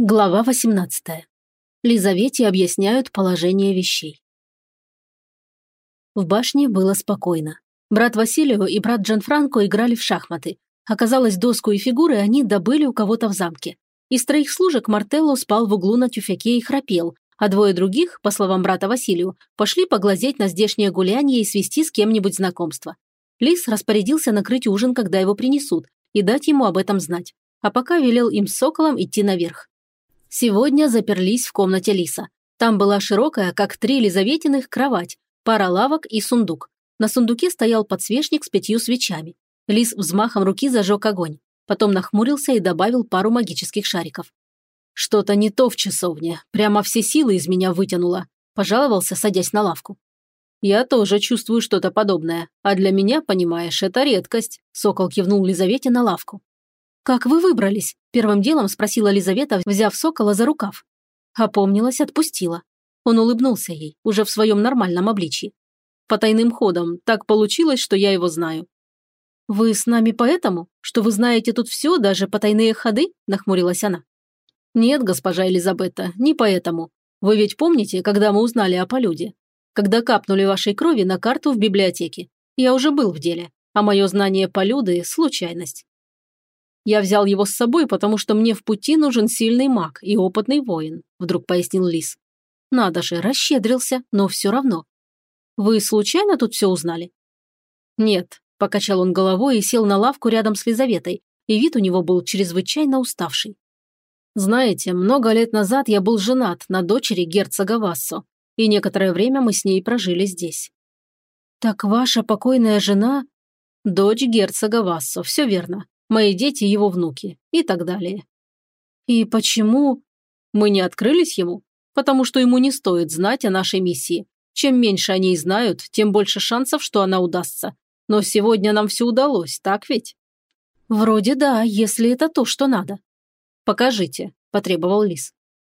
Глава 18. Лизавете объясняют положение вещей. В башне было спокойно. Брат Василио и брат Джанфранко играли в шахматы. Оказалось, доску и фигуры они добыли у кого-то в замке. Из троих служек Мартелло спал в углу на тюфяке и храпел, а двое других, по словам брата Василию, пошли поглазеть на здешнее гуляние и свести с кем-нибудь знакомство. Лис распорядился накрыть ужин, когда его принесут, и дать ему об этом знать. А пока велел им с соколом идти наверх. Сегодня заперлись в комнате Лиса. Там была широкая, как три Лизаветиных, кровать, пара лавок и сундук. На сундуке стоял подсвечник с пятью свечами. Лис взмахом руки зажег огонь. Потом нахмурился и добавил пару магических шариков. «Что-то не то в часовне. Прямо все силы из меня вытянуло», – пожаловался, садясь на лавку. «Я тоже чувствую что-то подобное. А для меня, понимаешь, это редкость», – Сокол кивнул Лизавете на лавку. «Как вы выбрались?» – первым делом спросила Лизавета, взяв сокола за рукав. Опомнилась, отпустила. Он улыбнулся ей, уже в своем нормальном обличье. По тайным ходам, так получилось, что я его знаю. «Вы с нами поэтому? Что вы знаете тут все, даже потайные ходы?» – нахмурилась она. «Нет, госпожа Элизабета, не поэтому. Вы ведь помните, когда мы узнали о полюде? Когда капнули вашей крови на карту в библиотеке? Я уже был в деле, а мое знание полюды – случайность. Я взял его с собой, потому что мне в пути нужен сильный маг и опытный воин», – вдруг пояснил Лис. «Надо же, расщедрился, но все равно. Вы случайно тут все узнали?» «Нет», – покачал он головой и сел на лавку рядом с Лизаветой, и вид у него был чрезвычайно уставший. «Знаете, много лет назад я был женат на дочери герцога Вассо, и некоторое время мы с ней прожили здесь». «Так ваша покойная жена...» «Дочь герцога Вассо, все верно мои дети его внуки и так далее. И почему мы не открылись ему? Потому что ему не стоит знать о нашей миссии. Чем меньше они знают, тем больше шансов, что она удастся. Но сегодня нам все удалось, так ведь? Вроде да, если это то, что надо. Покажите, потребовал Лис.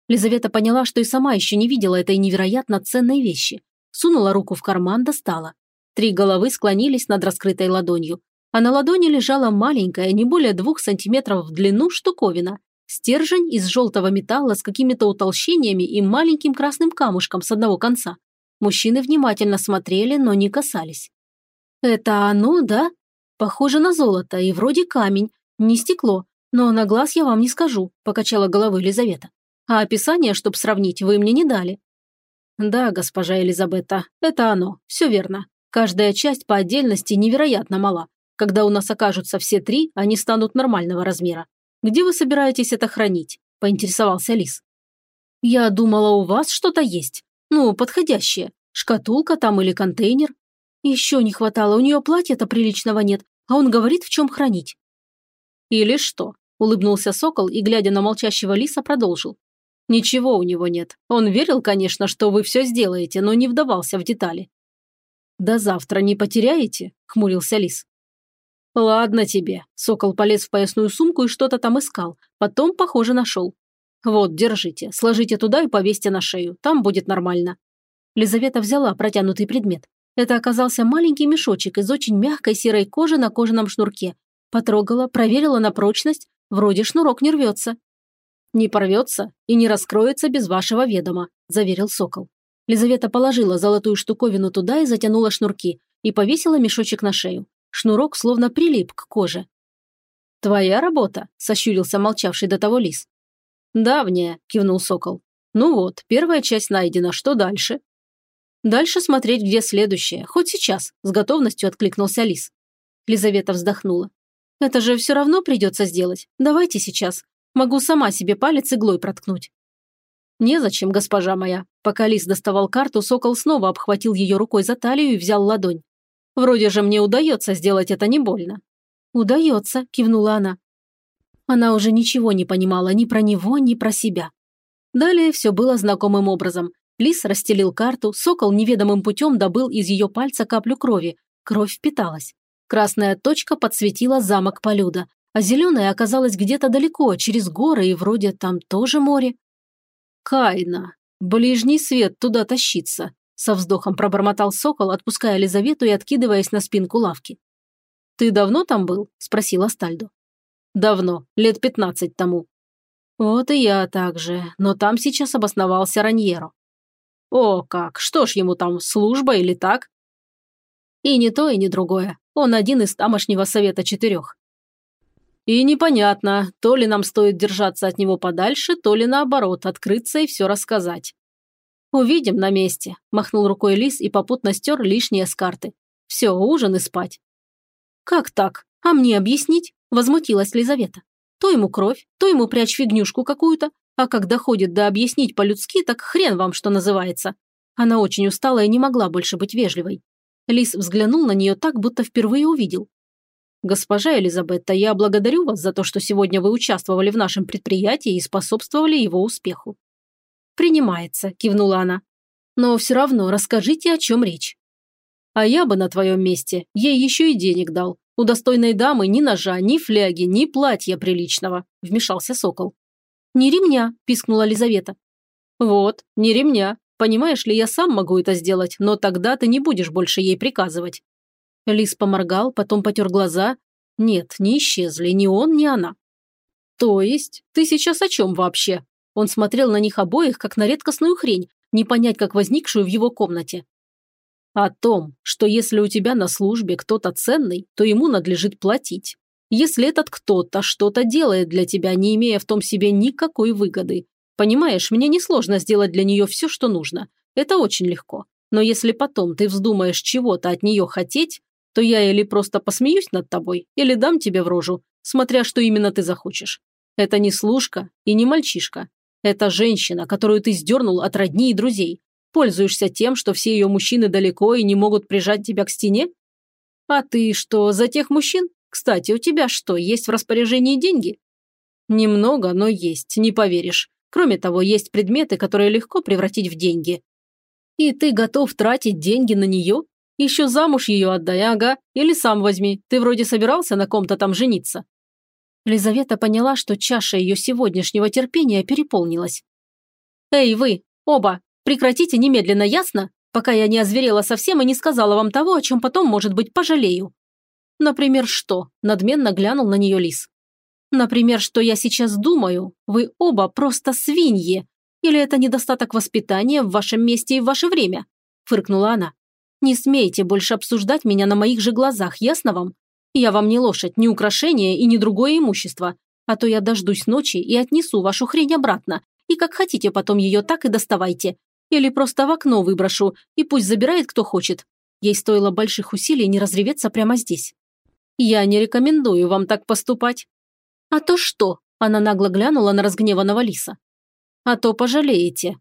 Лизавета поняла, что и сама еще не видела этой невероятно ценной вещи. Сунула руку в карман, достала. Три головы склонились над раскрытой ладонью а на ладони лежала маленькая, не более двух сантиметров в длину штуковина. Стержень из желтого металла с какими-то утолщениями и маленьким красным камушком с одного конца. Мужчины внимательно смотрели, но не касались. «Это оно, да? Похоже на золото и вроде камень, не стекло, но на глаз я вам не скажу», – покачала головой Елизавета. «А описание, чтобы сравнить, вы мне не дали». «Да, госпожа Елизабета, это оно, все верно. Каждая часть по отдельности невероятно мала. Когда у нас окажутся все три, они станут нормального размера. Где вы собираетесь это хранить?» – поинтересовался Лис. «Я думала, у вас что-то есть. Ну, подходящее. Шкатулка там или контейнер. Еще не хватало, у нее платья-то приличного нет, а он говорит, в чем хранить». «Или что?» – улыбнулся сокол и, глядя на молчащего лиса, продолжил. «Ничего у него нет. Он верил, конечно, что вы все сделаете, но не вдавался в детали». «До завтра не потеряете?» – хмурился лис. «Ладно тебе». Сокол полез в поясную сумку и что-то там искал. Потом, похоже, нашел. «Вот, держите. Сложите туда и повесьте на шею. Там будет нормально». Лизавета взяла протянутый предмет. Это оказался маленький мешочек из очень мягкой серой кожи на кожаном шнурке. Потрогала, проверила на прочность. Вроде шнурок не рвется. «Не порвется и не раскроется без вашего ведома», – заверил сокол. Лизавета положила золотую штуковину туда и затянула шнурки, и повесила мешочек на шею. Шнурок словно прилип к коже. «Твоя работа?» – сощурился молчавший до того лис. «Давняя», – кивнул сокол. «Ну вот, первая часть найдена, что дальше?» «Дальше смотреть, где следующая, хоть сейчас», – с готовностью откликнулся лис. Лизавета вздохнула. «Это же все равно придется сделать. Давайте сейчас. Могу сама себе палец иглой проткнуть». «Незачем, госпожа моя». Пока лис доставал карту, сокол снова обхватил ее рукой за талию и взял ладонь. Вроде же мне удается сделать это не больно». «Удается», – кивнула она. Она уже ничего не понимала ни про него, ни про себя. Далее все было знакомым образом. Лис расстелил карту, сокол неведомым путем добыл из ее пальца каплю крови. Кровь впиталась. Красная точка подсветила замок Полюда, а зеленая оказалась где-то далеко, через горы, и вроде там тоже море. «Кайна, ближний свет туда тащится», со вздохом пробормотал сокол, отпуская Лизавету и откидываясь на спинку лавки. «Ты давно там был?» – спросил Астальдо. «Давно, лет пятнадцать тому». Вот и я так же, но там сейчас обосновался Раньеро. О, как, что ж ему там, служба или так? И не то, и не другое. Он один из тамошнего совета четырех. И непонятно, то ли нам стоит держаться от него подальше, то ли наоборот, открыться и все рассказать. «Увидим на месте», – махнул рукой Лис и попутно стер лишнее с карты. «Все, ужин и спать». «Как так? А мне объяснить?» – возмутилась Лизавета. «То ему кровь, то ему прячь фигнюшку какую-то, а как доходит до объяснить по-людски, так хрен вам, что называется». Она очень устала и не могла больше быть вежливой. Лис взглянул на нее так, будто впервые увидел. «Госпожа Элизабетта, я благодарю вас за то, что сегодня вы участвовали в нашем предприятии и способствовали его успеху. «Принимается», – кивнула она. «Но все равно расскажите, о чем речь». «А я бы на твоем месте ей еще и денег дал. У достойной дамы ни ножа, ни фляги, ни платья приличного», – вмешался сокол. «Не ремня», – пискнула Лизавета. «Вот, не ремня. Понимаешь ли, я сам могу это сделать, но тогда ты не будешь больше ей приказывать». Лис поморгал, потом потер глаза. Нет, не исчезли ни он, ни она. «То есть? Ты сейчас о чем вообще?» Он смотрел на них обоих, как на редкостную хрень, не понять, как возникшую в его комнате. О том, что если у тебя на службе кто-то ценный, то ему надлежит платить. Если этот кто-то что-то делает для тебя, не имея в том себе никакой выгоды. Понимаешь, мне несложно сделать для нее все, что нужно. Это очень легко. Но если потом ты вздумаешь чего-то от нее хотеть, то я или просто посмеюсь над тобой, или дам тебе в рожу, смотря что именно ты захочешь. Это не служка и не мальчишка. Это женщина, которую ты сдернул от родни и друзей. Пользуешься тем, что все ее мужчины далеко и не могут прижать тебя к стене? А ты что, за тех мужчин? Кстати, у тебя что, есть в распоряжении деньги? Немного, но есть, не поверишь. Кроме того, есть предметы, которые легко превратить в деньги. И ты готов тратить деньги на нее? Еще замуж ее отдай, ага, или сам возьми. Ты вроде собирался на ком-то там жениться. Лизавета поняла, что чаша ее сегодняшнего терпения переполнилась. «Эй, вы, оба, прекратите немедленно, ясно? Пока я не озверела совсем и не сказала вам того, о чем потом, может быть, пожалею». «Например, что?» – надменно глянул на нее лис. «Например, что я сейчас думаю, вы оба просто свиньи. Или это недостаток воспитания в вашем месте и в ваше время?» – фыркнула она. «Не смейте больше обсуждать меня на моих же глазах, ясно вам? Я вам не лошадь, не украшение и не другое имущество. А то я дождусь ночи и отнесу вашу хрень обратно. И как хотите потом ее так и доставайте. Или просто в окно выброшу, и пусть забирает кто хочет. Ей стоило больших усилий не разреветься прямо здесь. Я не рекомендую вам так поступать. А то что? Она нагло глянула на разгневанного лиса. А то пожалеете.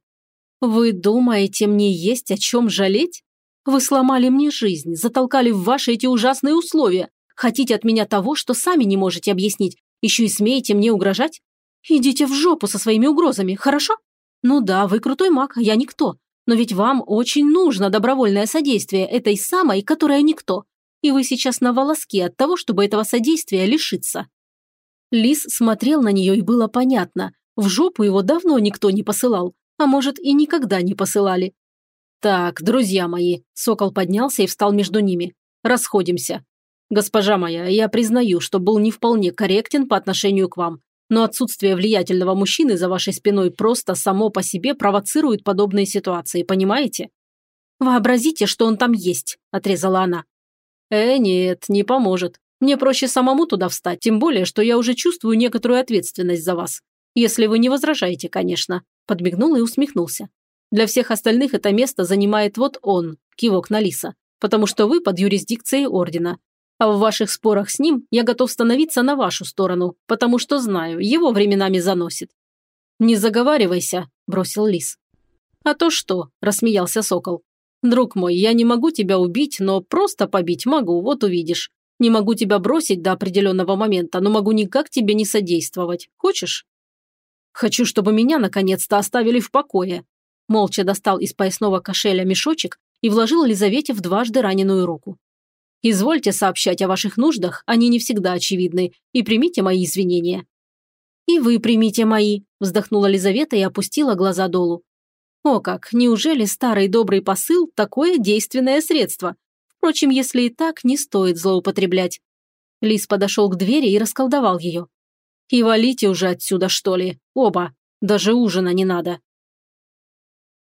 Вы думаете, мне есть о чем жалеть? Вы сломали мне жизнь, затолкали в ваши эти ужасные условия, Хотите от меня того, что сами не можете объяснить, еще и смеете мне угрожать? Идите в жопу со своими угрозами, хорошо? Ну да, вы крутой маг, я никто. Но ведь вам очень нужно добровольное содействие этой самой, которая никто. И вы сейчас на волоске от того, чтобы этого содействия лишиться. Лис смотрел на нее, и было понятно. В жопу его давно никто не посылал, а может и никогда не посылали. «Так, друзья мои», – Сокол поднялся и встал между ними. «Расходимся. «Госпожа моя, я признаю, что был не вполне корректен по отношению к вам, но отсутствие влиятельного мужчины за вашей спиной просто само по себе провоцирует подобные ситуации, понимаете?» «Вообразите, что он там есть», – отрезала она. «Э, нет, не поможет. Мне проще самому туда встать, тем более, что я уже чувствую некоторую ответственность за вас. Если вы не возражаете, конечно», – подмигнул и усмехнулся. «Для всех остальных это место занимает вот он, кивок на Лиса, потому что вы под юрисдикцией Ордена, а в ваших спорах с ним я готов становиться на вашу сторону, потому что знаю, его временами заносит». «Не заговаривайся», – бросил лис. «А то что?» – рассмеялся сокол. «Друг мой, я не могу тебя убить, но просто побить могу, вот увидишь. Не могу тебя бросить до определенного момента, но могу никак тебе не содействовать. Хочешь?» «Хочу, чтобы меня наконец-то оставили в покое». Молча достал из поясного кошеля мешочек и вложил Лизавете в дважды раненую руку. Извольте сообщать о ваших нуждах, они не всегда очевидны, и примите мои извинения». «И вы примите мои», – вздохнула Лизавета и опустила глаза долу. «О как, неужели старый добрый посыл – такое действенное средство? Впрочем, если и так, не стоит злоупотреблять». Лис подошел к двери и расколдовал ее. И валите уже отсюда, что ли, оба. Даже ужина не надо.